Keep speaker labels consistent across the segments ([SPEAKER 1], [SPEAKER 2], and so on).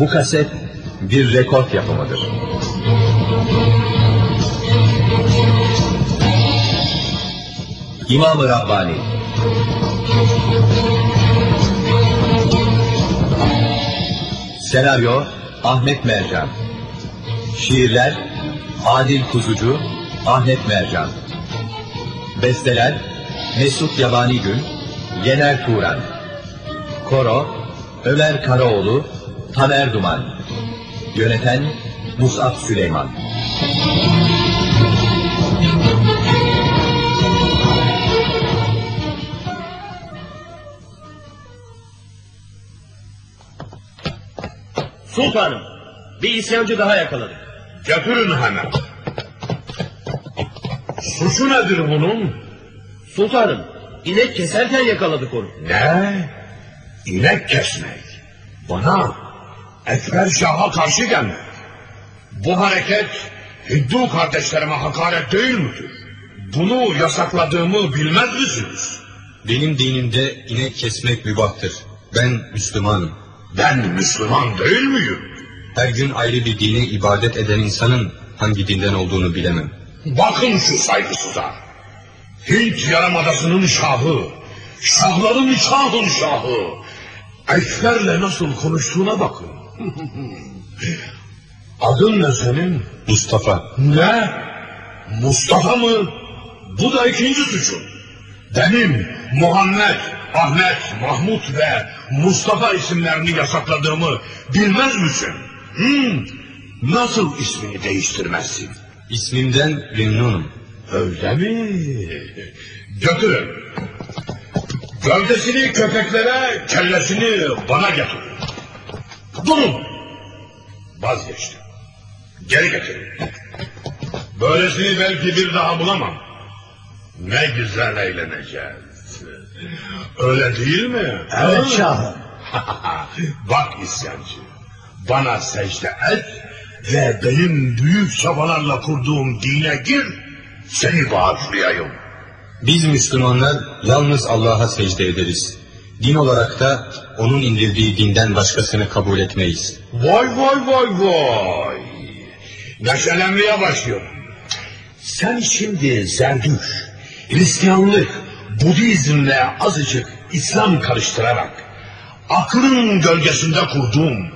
[SPEAKER 1] Bu kaset bir rekord yapımıdır. İmam-ı Rabbani. Senaryo Ahmet Mercan. Şiirler Adil Kuzucu Ahmet Mercan. Besteler Mesut Yabani Gün Yener Turan. Koro Ömer Karaoğlu Taner Duman Yöneten Musab Süleyman
[SPEAKER 2] Sultanım, bir isyancı daha yakaladık.
[SPEAKER 3] Götürün hemen. Suçu nedir bunun?
[SPEAKER 2] Sultanım, inek keserken yakaladık onu.
[SPEAKER 3] Ne? İnek kesmek. Bana Ekber Şah'a karşı gelmek. Bu hareket Hindu kardeşlerime hakaret değil midir? Bunu yasakladığımı bilmez misiniz?
[SPEAKER 4] Benim dinimde inek kesmek mübahtır. Ben Müslümanım.
[SPEAKER 3] Ben Müslüman değil miyim?
[SPEAKER 4] Her gün ayrı bir dine ibadet eden insanın hangi dinden olduğunu bilemem.
[SPEAKER 3] Bakın şu saygısıza. Hint Yarımadası'nın şahı, şahların şahın şahı. Ekber'le nasıl konuştuğuna bakın. Adın ne senin?
[SPEAKER 4] Mustafa.
[SPEAKER 3] Ne? Mustafa mı? Bu da ikinci suçun. Benim Muhammed, Ahmet, Mahmut ve Mustafa isimlerini yasakladığımı bilmez misin? Hmm, nasıl ismini değiştirmezsin?
[SPEAKER 4] İsmimden memnunum.
[SPEAKER 3] Öyle mi? Götürün. Gövdesini köpeklere, kellesini bana getirin. Durun. Vazgeçtim. Geri getirin. Böylesini belki bir daha bulamam. Ne güzel eğleneceğiz. Öyle değil mi?
[SPEAKER 5] Evet şahım.
[SPEAKER 3] Bak isyancı. Bana secde et ve benim büyük çabalarla kurduğum dine gir. Seni bağışlayayım.
[SPEAKER 4] Biz Müslümanlar yalnız Allah'a secde ederiz. Din olarak da onun indirdiği dinden başkasını kabul etmeyiz.
[SPEAKER 3] Vay vay vay vay. Neşelenmeye başlıyorum. Sen şimdi Zerdüş, Hristiyanlık, Budizmle azıcık İslam karıştırarak aklın gölgesinde kurduğum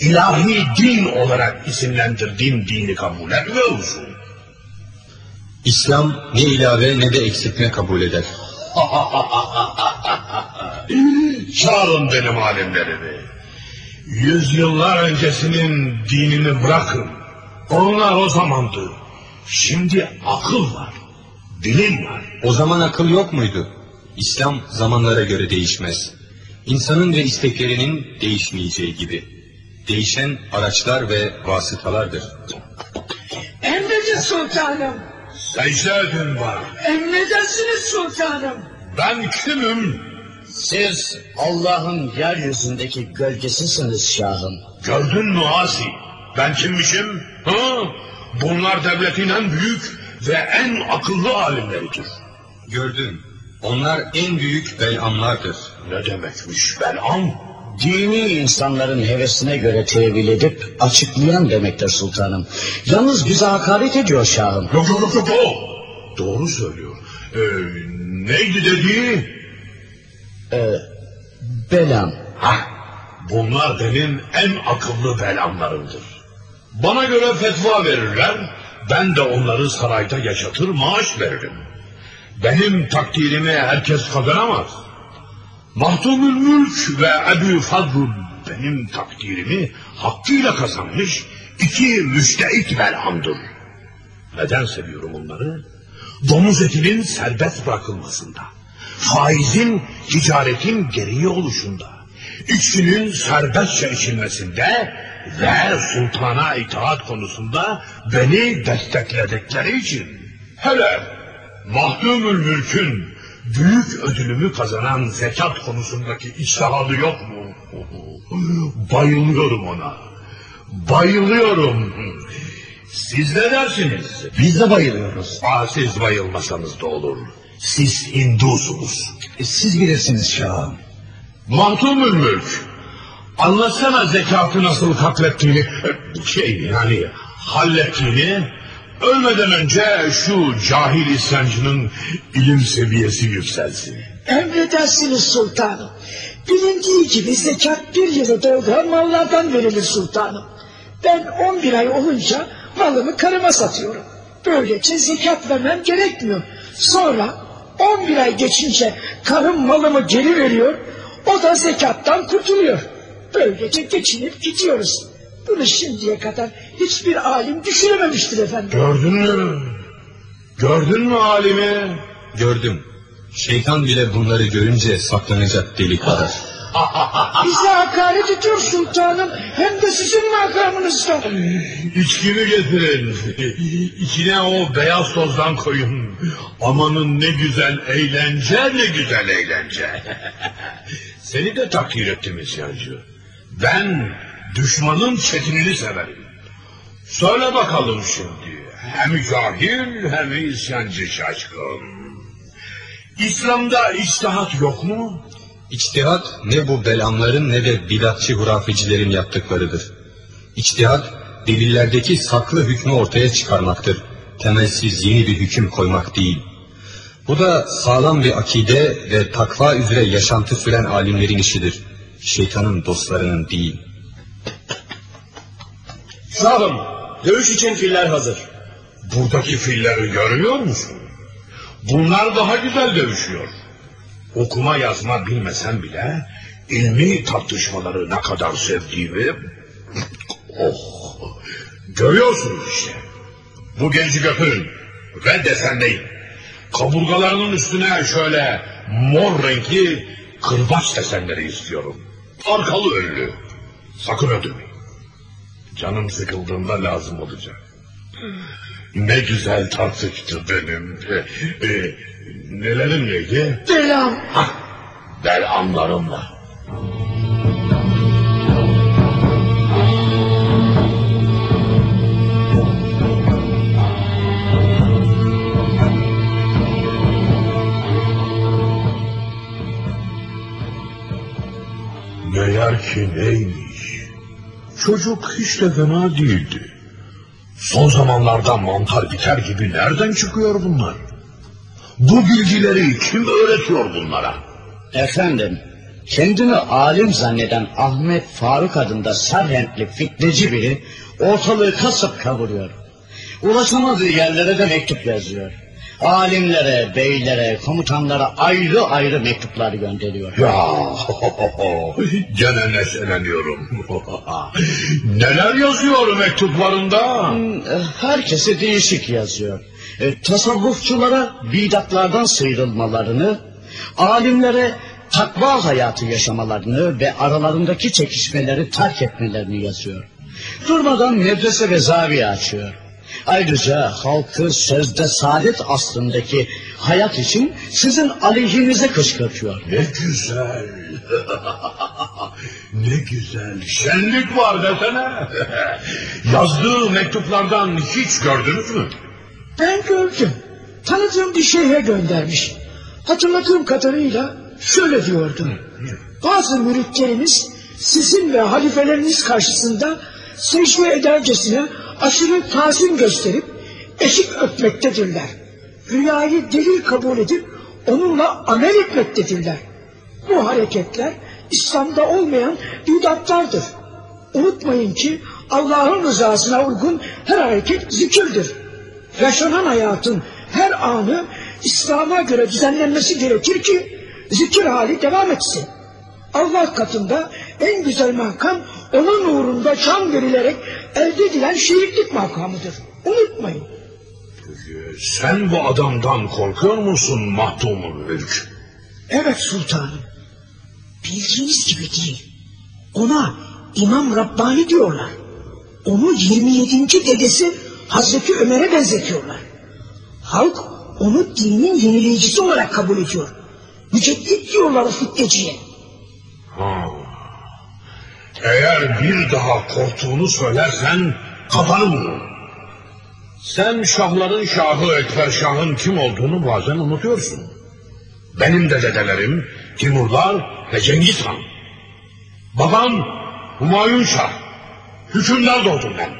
[SPEAKER 3] ilahi din olarak isimlendirdiğim dini kabul etmiyor musun?
[SPEAKER 4] İslam ne ilave ne de eksiltme kabul eder.
[SPEAKER 3] Çağırın benim alimlerimi. Yüzyıllar öncesinin dinini bırakın. Onlar o zamandı. Şimdi akıl var. Bilim var.
[SPEAKER 4] O zaman akıl yok muydu? İslam zamanlara göre değişmez. İnsanın ve isteklerinin değişmeyeceği gibi. Değişen araçlar ve vasıtalardır.
[SPEAKER 5] Emredin sultanım.
[SPEAKER 3] Secde edin bana.
[SPEAKER 5] Emredersiniz sultanım.
[SPEAKER 3] Ben kimim?
[SPEAKER 6] Siz Allah'ın yeryüzündeki gölgesisiniz şahım.
[SPEAKER 3] Gördün mü Asi? Ben kimmişim? Ha? Bunlar devletin en büyük ve en akıllı alimleridir.
[SPEAKER 4] Gördüm. Onlar en büyük belamlardır.
[SPEAKER 3] Ne demekmiş belam?
[SPEAKER 6] Dini insanların hevesine göre tevil edip açıklayan demektir sultanım. Yalnız bize hakaret ediyor şahım.
[SPEAKER 3] Yok yok yok yok. yok. Doğru söylüyor. Ee, neydi dediği?
[SPEAKER 6] Ee, belam.
[SPEAKER 3] Hah, bunlar benim en akıllı belamlarımdır. Bana göre fetva verirler, ben de onları sarayda yaşatır maaş veririm. Benim takdirimi herkes kazanamaz. Mahtumül Mülk ve Ebu Fadl benim takdirimi hakkıyla kazanmış iki müştehit belamdır. Neden seviyorum onları? Domuz etinin serbest bırakılmasında, faizin ticaretin gereği oluşunda, içkinin serbestçe içilmesinde ve sultana itaat konusunda beni destekledikleri için. Hele Mahdumül Mülk'ün büyük ödülümü kazanan zekat konusundaki iştihadı yok mu? Bayılıyorum ona. Bayılıyorum. Siz ne dersiniz?
[SPEAKER 6] Biz de bayılıyoruz.
[SPEAKER 3] Aa, siz bayılmasanız da olur. Siz Hindusunuz.
[SPEAKER 6] Siz bilirsiniz şahım.
[SPEAKER 3] Mahtumül Mülk. Anlatsana zekatı nasıl katlettiğini, şey yani hallettiğini. Ölmeden önce şu cahil isyancının ilim seviyesi yükselsin.
[SPEAKER 5] Emredersiniz sultanım. Bilindiği gibi zekat bir yılı dolduran mallardan verilir sultanım. Ben 11 ay olunca malımı karıma satıyorum. Böylece zekat vermem gerekmiyor. Sonra 11 ay geçince karım malımı geri veriyor. O da zekattan kurtuluyor. Böylece geçinip gidiyoruz. Bunu şimdiye kadar hiçbir alim düşünememiştir efendim.
[SPEAKER 3] Gördün mü? Gördün mü halimi?
[SPEAKER 4] Gördüm. Şeytan bile bunları görünce saklanacak delik kadar.
[SPEAKER 5] Bize hakaret ediyor sultanım. Hem de sizin makamınızda.
[SPEAKER 3] İçkimi getirin. İçine o beyaz tozdan koyun. Amanın ne güzel eğlence ne güzel eğlence. Seni de takdir ettim isyancı. Ben düşmanın çetinini severim. Söyle bakalım şimdi. Hem cahil hem isyancı şaşkın. İslam'da içtihat yok mu?
[SPEAKER 4] İçtihat ne bu belamların ne de bidatçı hurafecilerin yaptıklarıdır. İçtihat delillerdeki saklı hükmü ortaya çıkarmaktır. Temelsiz yeni bir hüküm koymak değil. Bu da sağlam bir akide ve takva üzere yaşantı süren alimlerin işidir. Şeytanın dostlarının değil.
[SPEAKER 2] Şahım, dövüş için filler hazır.
[SPEAKER 3] Buradaki filleri görüyor musun? Bunlar daha güzel dövüşüyor. Okuma yazma bilmesem bile ilmi tartışmaları ne kadar sevdiğimi oh görüyorsunuz işte. Bu genci götürün ve desenleyin. Kaburgalarının üstüne şöyle mor renkli kırbaç desenleri istiyorum. Arkalı önlü. Sakın öldürmeyin. Canım sıkıldığında lazım olacak. Ne güzel tartıştı benim. Ee, e, nelerim neydi?
[SPEAKER 5] Belam.
[SPEAKER 3] Hah, bel anlarımla. Meğer ki neymiş? Çocuk hiç de fena değildi. Son zamanlarda mantar biter gibi nereden çıkıyor bunlar? Bu bilgileri kim öğretiyor bunlara?
[SPEAKER 6] Efendim, kendini alim zanneden Ahmet Faruk adında Sarhentli fitneci biri ortalığı kasıp kavuruyor. Ulaşamadığı yerlere de mektup yazıyor. Alimlere, beylere, komutanlara ayrı ayrı mektuplar gönderiyor.
[SPEAKER 3] Ya gene neşeleniyorum. Neler yazıyor mektuplarında?
[SPEAKER 6] Herkese değişik yazıyor. E, tasavvufçulara bidatlardan sıyrılmalarını, alimlere takva hayatı yaşamalarını ve aralarındaki çekişmeleri terk etmelerini yazıyor. Durmadan medrese ve zaviye açıyor. Ayrıca halkı sözde saadet aslındaki hayat için sizin aleyhinize kışkırtıyor.
[SPEAKER 3] Ne güzel. ne güzel. Şenlik var desene. Yazdığı mektuplardan hiç gördünüz mü?
[SPEAKER 5] Ben gördüm. Tanıdığım bir şeyhe göndermiş. Hatırladığım kadarıyla şöyle diyordu. Bazı müritleriniz sizin ve halifeleriniz karşısında secde edercesine aşırı tazim gösterip eşik öpmektedirler. Rüyayı delil kabul edip onunla amel etmektedirler. Bu hareketler İslam'da olmayan bidatlardır. Unutmayın ki Allah'ın rızasına uygun her hareket zikirdir. Yaşanan hayatın her anı İslam'a göre düzenlenmesi gerekir ki zikir hali devam etsin. Allah katında en güzel makam onun uğrunda can verilerek elde edilen şehitlik makamıdır. Unutmayın.
[SPEAKER 3] Sen bu adamdan korkuyor musun Mahdum'un mülk?
[SPEAKER 5] Evet sultanım. Bildiğiniz gibi değil. Ona İmam Rabbani diyorlar. Onu 27. dedesi Hazreti Ömer'e benzetiyorlar. Halk onu dinin yenileyicisi olarak kabul ediyor. Müceddit diyorlar o fitneciye.
[SPEAKER 3] Eğer bir daha korktuğunu söylersen kafanı vururum. Sen şahların şahı Ekber Şah'ın kim olduğunu bazen unutuyorsun. Benim de dedelerim Timurlar ve Cengiz Han. Babam Humayun Şah. Hükümdar doğdum ben.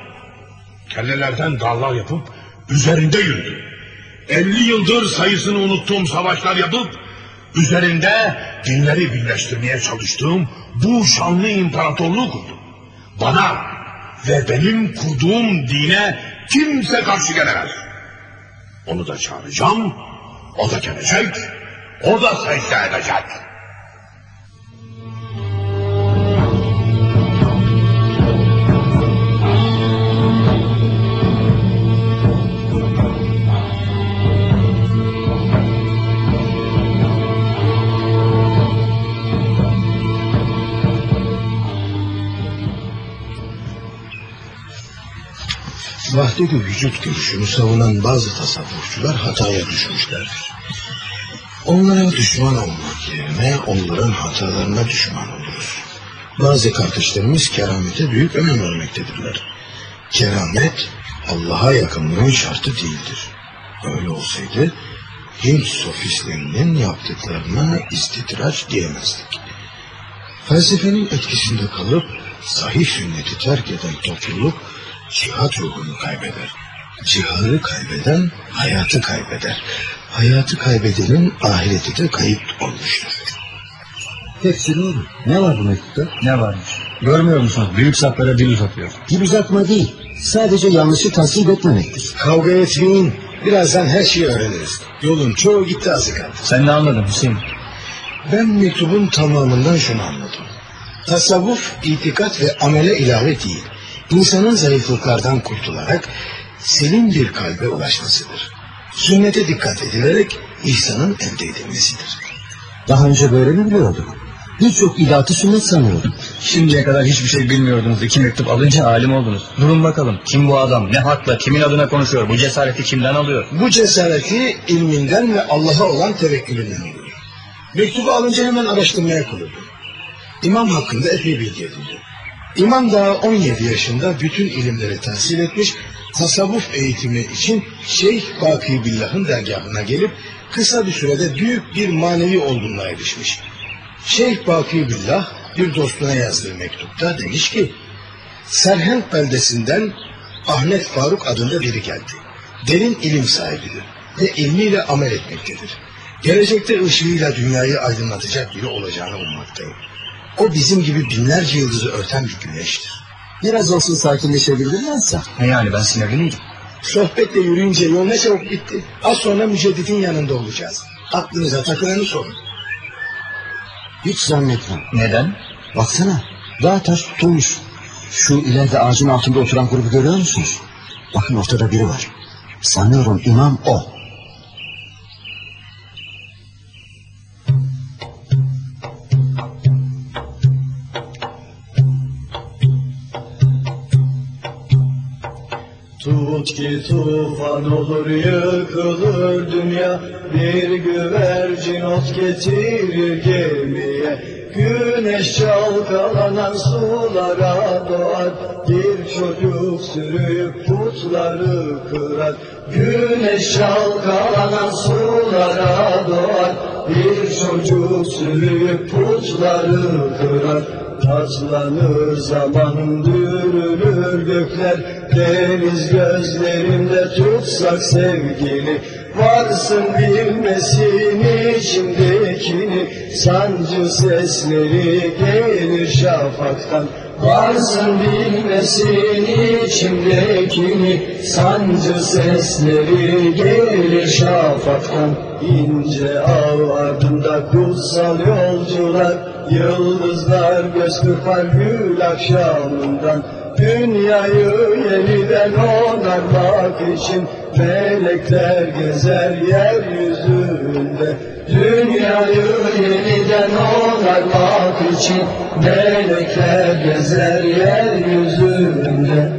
[SPEAKER 3] Kellelerden dağlar yapıp üzerinde yürüdüm. 50 yıldır sayısını unuttuğum savaşlar yapıp üzerinde dinleri birleştirmeye çalıştığım bu şanlı imparatorluğu kurdum. Bana ve benim kurduğum dine kimse karşı gelemez. Onu da çağıracağım, o da gelecek, o da secde edecek.
[SPEAKER 7] Vahdedi vücut görüşünü savunan bazı tasavvufçular hataya düşmüşlerdir. Onlara düşman olmak yerine onların hatalarına düşman oluruz. Bazı kardeşlerimiz keramete büyük önem vermektedirler. Keramet Allah'a yakınlığın şartı değildir. Öyle olsaydı Hint sofistlerinin yaptıklarına istidraç diyemezdik. Felsefenin etkisinde kalıp sahih sünneti terk eden topluluk cihat ruhunu kaybeder. Cihadı kaybeden hayatı kaybeder. Hayatı kaybedenin ahireti de kayıp olmuştur.
[SPEAKER 8] Hepsi doğru. Ne var bu mektupta?
[SPEAKER 9] Ne varmış? Görmüyor musunuz? Büyük saplara dil uzatıyor.
[SPEAKER 8] Dil uzatma değil. Sadece yanlışı tasvip etmemektir.
[SPEAKER 7] Kavga etmeyin. Birazdan her şeyi öğreniriz. Yolun çoğu gitti azı kaldı.
[SPEAKER 9] Sen ne anladın Hüseyin?
[SPEAKER 7] Ben mektubun tamamından şunu anladım. Tasavvuf, itikat ve amele ilave değil. İnsanın zayıflıklardan kurtularak selim bir kalbe ulaşmasıdır. Sünnete dikkat edilerek ihsanın elde edilmesidir.
[SPEAKER 8] Daha önce böyle mi biliyordum? Birçok idatı sünnet sanıyordum.
[SPEAKER 9] Şimdiye kadar hiçbir şey bilmiyordunuz. İki mektup alınca alim oldunuz. Durun bakalım. Kim bu adam? Ne hakla? Kimin adına konuşuyor? Bu cesareti kimden alıyor?
[SPEAKER 7] Bu cesareti ilminden ve Allah'a olan tevekkülünden alıyor. Mektubu alınca hemen araştırmaya koyuldu. İmam hakkında epey bilgi edildi. İmam daha 17 yaşında bütün ilimleri tahsil etmiş, tasavvuf eğitimi için Şeyh Baki Billah'ın dergahına gelip kısa bir sürede büyük bir manevi olgunluğa erişmiş. Şeyh Baki Billah bir dostuna yazdığı mektupta demiş ki, Serhent beldesinden Ahmet Faruk adında biri geldi. Derin ilim sahibidir ve ilmiyle amel etmektedir. Gelecekte ışığıyla dünyayı aydınlatacak biri olacağını ummaktayım. O bizim gibi binlerce yıldızı örten bir güneştir.
[SPEAKER 8] Biraz olsun sakinleşebilirlerse.
[SPEAKER 9] Ne yani ben sinirli miydim?
[SPEAKER 7] Sohbetle yürüyünce yol ne çabuk bitti. Az sonra müceddidin yanında olacağız. Aklınıza takılanı sorun.
[SPEAKER 8] Hiç zannetmem.
[SPEAKER 9] Neden?
[SPEAKER 8] Baksana. Dağ taş tutulmuş. Şu ileride ağacın altında oturan grubu görüyor musunuz? Bakın ortada biri var. Sanıyorum imam o.
[SPEAKER 10] Tut ki tufan olur yıkılır dünya. Bir güvercin ot getirir gemiye. Güneş çalkalanan sulara doğar. Bir çocuk sürüyüp putları kırar. Güneş çalkalanan sulara doğar. Bir çocuk sürüyüp putları kırar Taçlanır zaman dürülür gökler Deniz gözlerimde tutsak sevgili Varsın bilmesin içimdekini Sancı sesleri gelir şafaktan. Varsın bilmesin içimdekini Sancı sesleri gelir şafaktan. İnce ağ ardında kutsal yolcular Yıldızlar kırpar gül akşamından. Dünyayı yeniden onarmak için Melekler gezer yeryüzünde. Dünyayı yeniden onarmak için Melekler gezer yeryüzünde.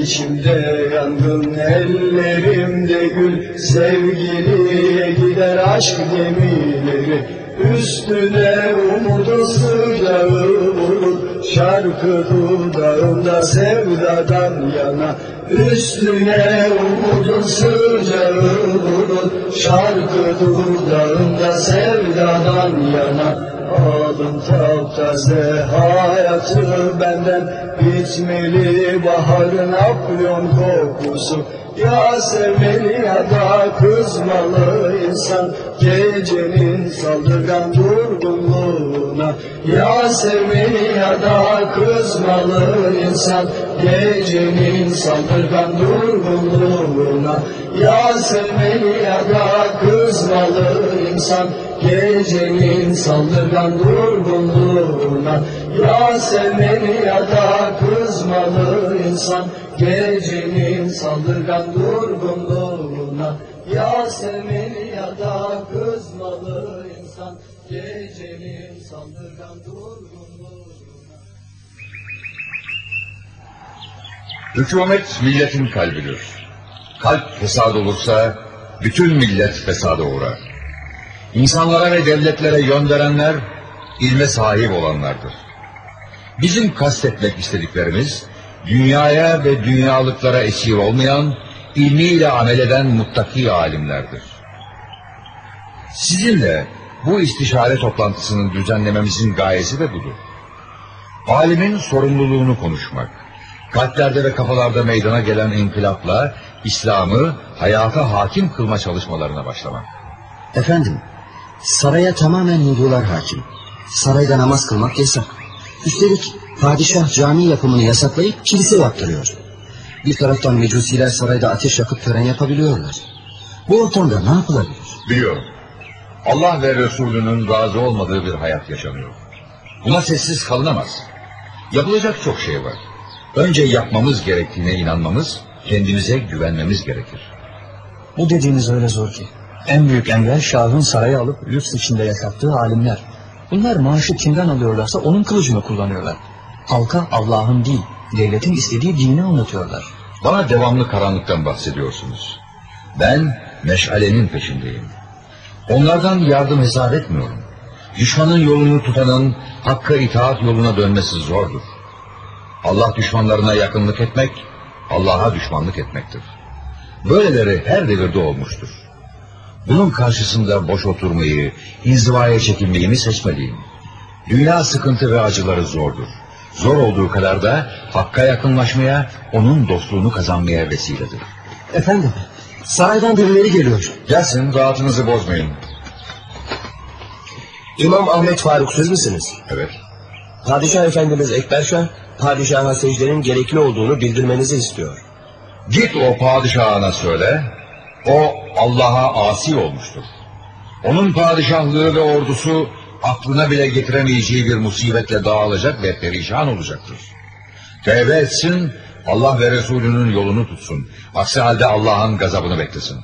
[SPEAKER 10] İçimde yangın ellerimde gül Sevgiliye gider aşk gemileri Üstüne umudun sıcağı vurur Şarkı dudağımda sevdadan yana. Üstüne umudun sıcağı vurur Şarkı dudağımda sevdadan yana. Alın taptaze hayatı benden Bitmeli baharın afyon kokusu Ya sevmeli ya da kızmalı insan Gecenin saldırgan durgunluğuna Ya sevmeli ya da kızmalı insan Gecenin saldırgan durgunluğuna Ya sevmeli ya da kızmalı insan Gecenin saldırgan durgunluğuna Ya sevmeli ya da kızmalı insan Gecenin saldırgan durgunluğuna Ya sevmeli ya da kızmalı insan Gecenin saldırgan durgunluğuna
[SPEAKER 11] Hükümet milletin kalbidir. Kalp fesad olursa bütün millet fesada uğrar. İnsanlara ve devletlere yön verenler ilme sahip olanlardır. Bizim kastetmek istediklerimiz dünyaya ve dünyalıklara esir olmayan, ilmiyle amel eden muttaki alimlerdir. Sizinle bu istişare toplantısını düzenlememizin gayesi de budur. Alimin sorumluluğunu konuşmak, kalplerde ve kafalarda meydana gelen inkılapla İslam'ı hayata hakim kılma çalışmalarına başlamak.
[SPEAKER 8] Efendim, saraya tamamen Hindular hakim. Sarayda namaz kılmak yasak. Üstelik padişah cami yapımını yasaklayıp kilise yaptırıyor. Bir taraftan mecusiler sarayda ateş yakıp tören yapabiliyorlar. Bu ortamda ne yapılabilir?
[SPEAKER 11] Biliyorum. Allah ve Resulünün razı olmadığı bir hayat yaşanıyor. Buna sessiz kalınamaz. Yapılacak çok şey var. Önce yapmamız gerektiğine inanmamız, kendimize güvenmemiz gerekir.
[SPEAKER 9] Bu dediğiniz öyle zor ki. En büyük engel Şah'ın sarayı alıp lüks içinde yaşattığı alimler. Bunlar maaşı kimden alıyorlarsa onun kılıcını kullanıyorlar. Halka Allah'ın değil, devletin istediği dini anlatıyorlar.
[SPEAKER 11] Bana devamlı karanlıktan bahsediyorsunuz. Ben meşalenin peşindeyim. Onlardan yardım hesap etmiyorum. Düşmanın yolunu tutanın hakka itaat yoluna dönmesi zordur. Allah düşmanlarına yakınlık etmek, Allah'a düşmanlık etmektir. Böyleleri her devirde olmuştur. Bunun karşısında boş oturmayı, inzivaya çekilmeyi mi seçmeliyim? Dünya sıkıntı ve acıları zordur. Zor olduğu kadar da Hakk'a yakınlaşmaya, onun dostluğunu kazanmaya vesiledir.
[SPEAKER 8] Efendim, saraydan birileri geliyor.
[SPEAKER 11] Gelsin, rahatınızı bozmayın.
[SPEAKER 2] İmam Ahmet Faruk siz misiniz?
[SPEAKER 11] Evet.
[SPEAKER 2] Padişah Efendimiz Ekberşah, padişaha secdenin gerekli olduğunu bildirmenizi istiyor.
[SPEAKER 11] Git o padişahına söyle, o Allah'a asi olmuştur. Onun padişahlığı ve ordusu aklına bile getiremeyeceği bir musibetle dağılacak ve perişan olacaktır. Tevbe etsin, Allah ve Resulünün yolunu tutsun. Aksi halde Allah'ın gazabını beklesin.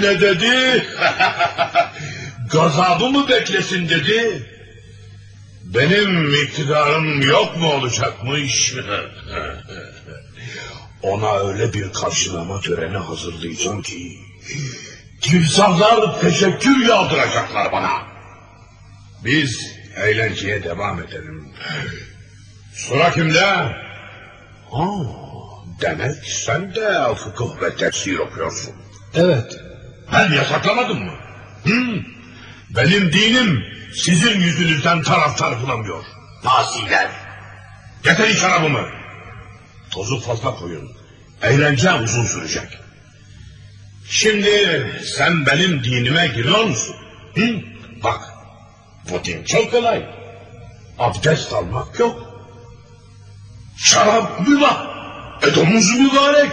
[SPEAKER 3] Ne dedi? Gazabı mı beklesin dedi? Benim iktidarım yok mu olacakmış? Ona öyle bir karşılama töreni hazırlayacağım ki... ...timsahlar teşekkür yağdıracaklar bana. Biz eğlenceye devam edelim. Sıra kimde? Ha, demek sen de fıkıh ve tefsir okuyorsun.
[SPEAKER 7] Evet.
[SPEAKER 3] Ben yasaklamadım mı? Hı? Benim dinim sizin yüzünüzden taraftar bulamıyor. Naziler. Getirin şarabımı. Tozu fazla koyun. Eğlence uzun sürecek. Şimdi sen benim dinime giriyor musun? Hı? Bak bu din çok kolay. Abdest almak yok. Şarap mübah. E domuz mübarek.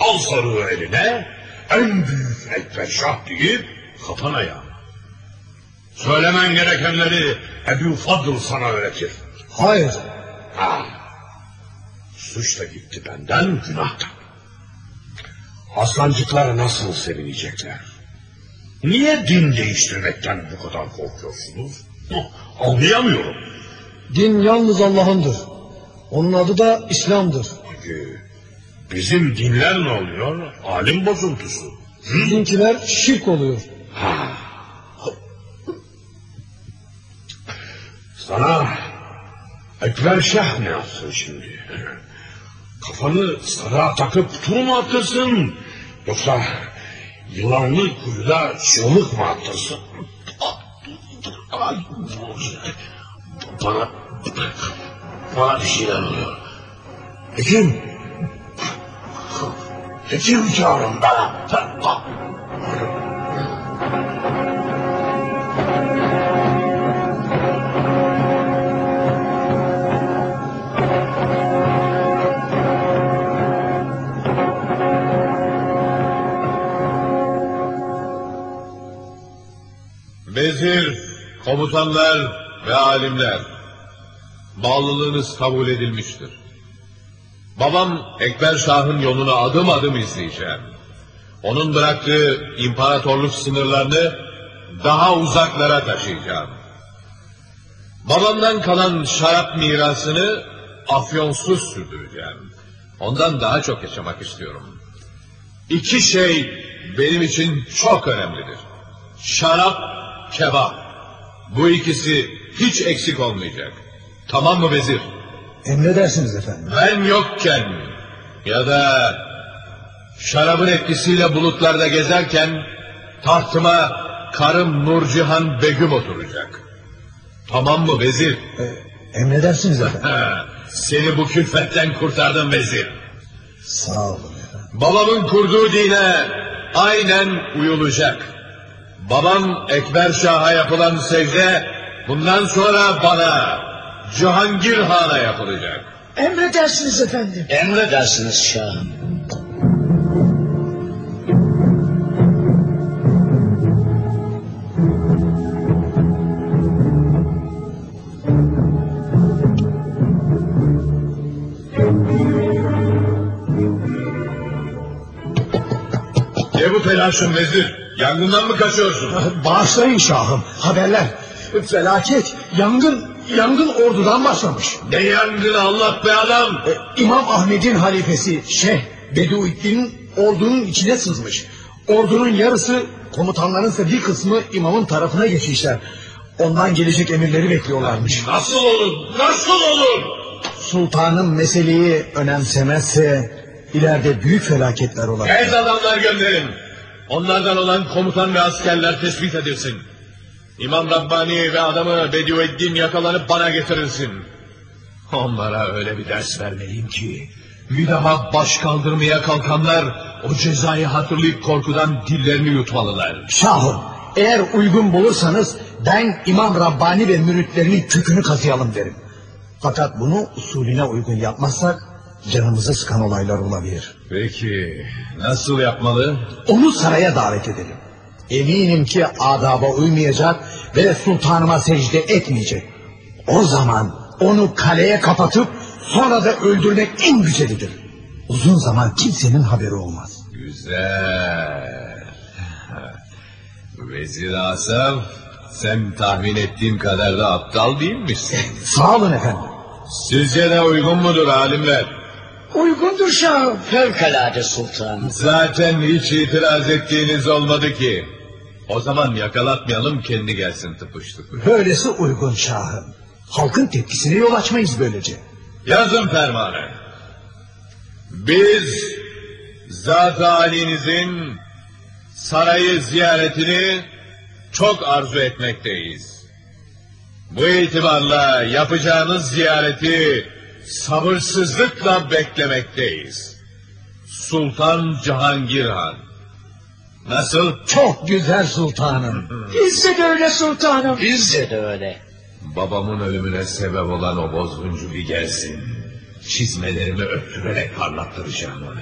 [SPEAKER 3] Al sarığı eline. En büyük ekber şah deyip kapan ayağına. Söylemen gerekenleri Ebu Fadıl sana öğretir.
[SPEAKER 7] Hayır.
[SPEAKER 3] Ha. Suç da gitti benden, günah da. Aslancıklar nasıl sevinecekler? Niye din değiştirmekten bu kadar korkuyorsunuz? Anlayamıyorum.
[SPEAKER 12] Din yalnız Allah'ındır. Onun adı da İslam'dır.
[SPEAKER 3] Peki bizim dinler ne oluyor? Alim bozuntusu.
[SPEAKER 12] Sizinkiler şirk oluyor.
[SPEAKER 3] Sana Ekber Şah ne yapsın şimdi? Kafanı sarığa takıp tur mu attırsın? Yoksa yılanlı kuyuda çığlık mı attırsın? Bana, bana bir şeyler oluyor. Hekim. Çağırın bana.
[SPEAKER 13] Vezir, komutanlar ve alimler, bağlılığınız kabul edilmiştir. Babam Ekber Şah'ın yolunu adım adım izleyeceğim. Onun bıraktığı imparatorluk sınırlarını daha uzaklara taşıyacağım. Babamdan kalan şarap mirasını afyonsuz sürdüreceğim. Ondan daha çok yaşamak istiyorum. İki şey benim için çok önemlidir. Şarap, kebap. Bu ikisi hiç eksik olmayacak. Tamam mı vezir?
[SPEAKER 12] Emredersiniz efendim.
[SPEAKER 13] Ben yokken ya da şarabın etkisiyle bulutlarda gezerken tahtıma karım Nurcihan Begüm oturacak. Tamam mı vezir?
[SPEAKER 12] Emredersiniz efendim.
[SPEAKER 13] Seni bu külfetten kurtardım vezir.
[SPEAKER 12] Sağ olun efendim.
[SPEAKER 13] Babamın kurduğu dine aynen uyulacak. Babam Ekber Şah'a yapılan secde bundan sonra bana Cihangir Han'a yapılacak.
[SPEAKER 5] Emredersiniz efendim.
[SPEAKER 6] Emredersiniz şahım.
[SPEAKER 13] Ne bu telaşın vezir? Yangından mı kaçıyorsun?
[SPEAKER 12] Bağışlayın şahım. Haberler. Felaket. Yangın, yangın ordudan başlamış.
[SPEAKER 13] Ne yangını Allah be adam?
[SPEAKER 12] E, İmam Ahmet'in halifesi Şeyh Beduiddin ordunun içine sızmış. Ordunun yarısı komutanların ise bir kısmı imamın tarafına geçmişler. Ondan gelecek emirleri bekliyorlarmış.
[SPEAKER 13] Nasıl olur? Nasıl olur?
[SPEAKER 12] Sultanın meseleyi önemsemezse ileride büyük felaketler olabilir.
[SPEAKER 13] Ez adamlar gönderin. Onlardan olan komutan ve askerler tespit edilsin. İmam Rabbani ve adamı Bediüeddin yakalanıp bana getirilsin. Onlara öyle bir ders vermeliyim ki... ...bir daha baş kaldırmaya kalkanlar... ...o cezayı hatırlayıp korkudan dillerini yutmalılar.
[SPEAKER 12] Şahım eğer uygun bulursanız ben İmam Rabbani ve müritlerinin kökünü kazıyalım derim. Fakat bunu usulüne uygun yapmazsak canımızı sıkan olaylar olabilir.
[SPEAKER 13] Peki nasıl yapmalı?
[SPEAKER 12] Onu saraya davet edelim. Eminim ki adaba uymayacak ve sultanıma secde etmeyecek. O zaman onu kaleye kapatıp sonra da öldürmek en güzelidir. Uzun zaman kimsenin haberi olmaz.
[SPEAKER 13] Güzel. Vezir Asaf sen tahmin ettiğim kadar da aptal değilmişsin.
[SPEAKER 12] Sağ olun efendim.
[SPEAKER 13] Sizce de uygun mudur alimler?
[SPEAKER 5] Uygundur şahım.
[SPEAKER 6] Fevkalade sultanım.
[SPEAKER 13] Zaten hiç itiraz ettiğiniz olmadı ki. O zaman yakalatmayalım kendi gelsin tıpış tıpış.
[SPEAKER 12] Böylesi uygun şahım. Halkın tepkisine yol açmayız böylece.
[SPEAKER 13] Yazın fermanı. Biz zat-ı halinizin sarayı ziyaretini çok arzu etmekteyiz. Bu itibarla yapacağınız ziyareti sabırsızlıkla beklemekteyiz. Sultan Cihangir Han. Nasıl?
[SPEAKER 12] Çok güzel sultanım.
[SPEAKER 5] Bizde de öyle sultanım.
[SPEAKER 6] Bizce de öyle.
[SPEAKER 13] Babamın ölümüne sebep olan o bozguncu bir gelsin. Çizmelerimi öptürerek parlattıracağım onu.